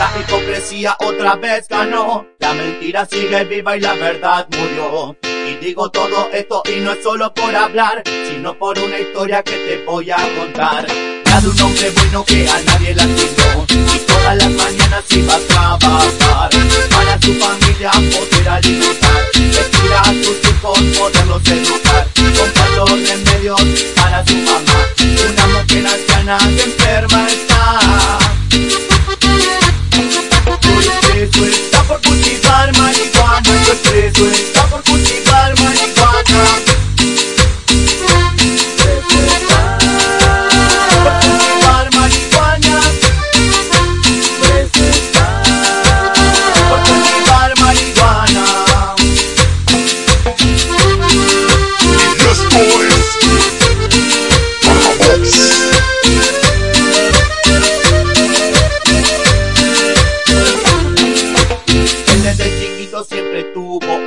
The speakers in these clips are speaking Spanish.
La hipocresía otra vez ganó, la mentira sigue viva y la verdad murió. Y digo todo esto y no es solo por hablar, sino por una historia que te voy a contar. La de un hombre bueno que a nadie la lastimó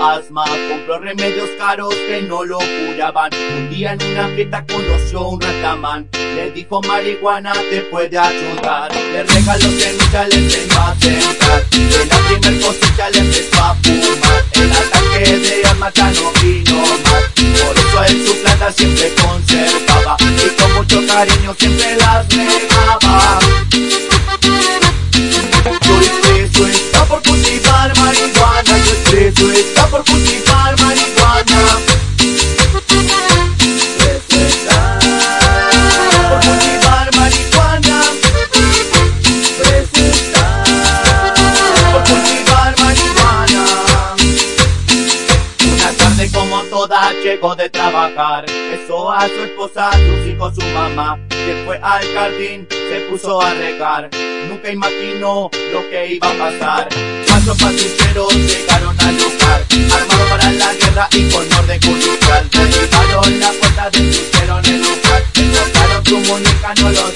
asma, compró remedios caros que no lo curaban. Un día en una fiesta conoció un ratamán, le dijo marihuana te puede ayudar. Le regaló semilla, le enseñó a sembrar, en la primer cosecha le empezó a fumar. El ataque de asma ya no vino más, por eso él su planta siempre conservaba y con mucho cariño siempre las regaba. Está por cultivar marihuana. Está por cultivar marihuana. Está por cultivar marihuana. Una tarde como toda llegó de trabajar, besó a su esposa, a sus hijos, su mamá, fue al jardín, se puso a regar, nunca imaginó lo que iba a pasar. Cuatro patrulleros llegaron guerra y con orden judicial. Derribaron la puerta, destruyeron el lugar, encontraron su muñeca, no lo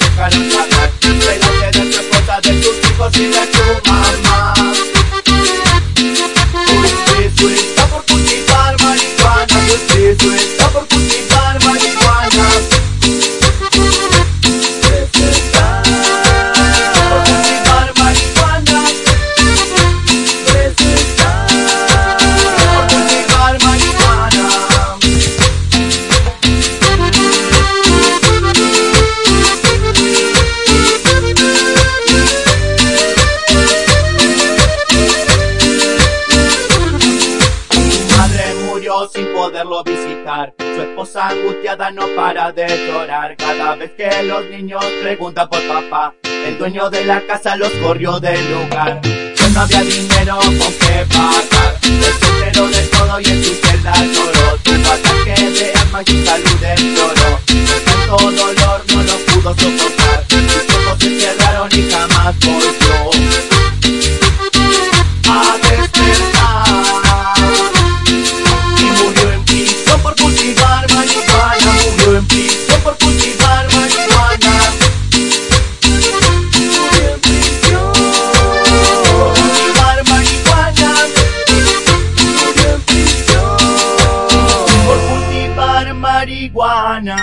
poderlo visitar. Su esposa angustiada no para de llorar. Cada vez que los niños preguntan por papá, el dueño de la casa los corrió del lugar. Pues no había dinero con qué pagar. Se enteró de todo y en su celda lloró. Tuvo ataque de asma y salud empeoró. De tanto dolor no lo pudo soportar. Sus ojos se cerraron y jamás volvió marihuana.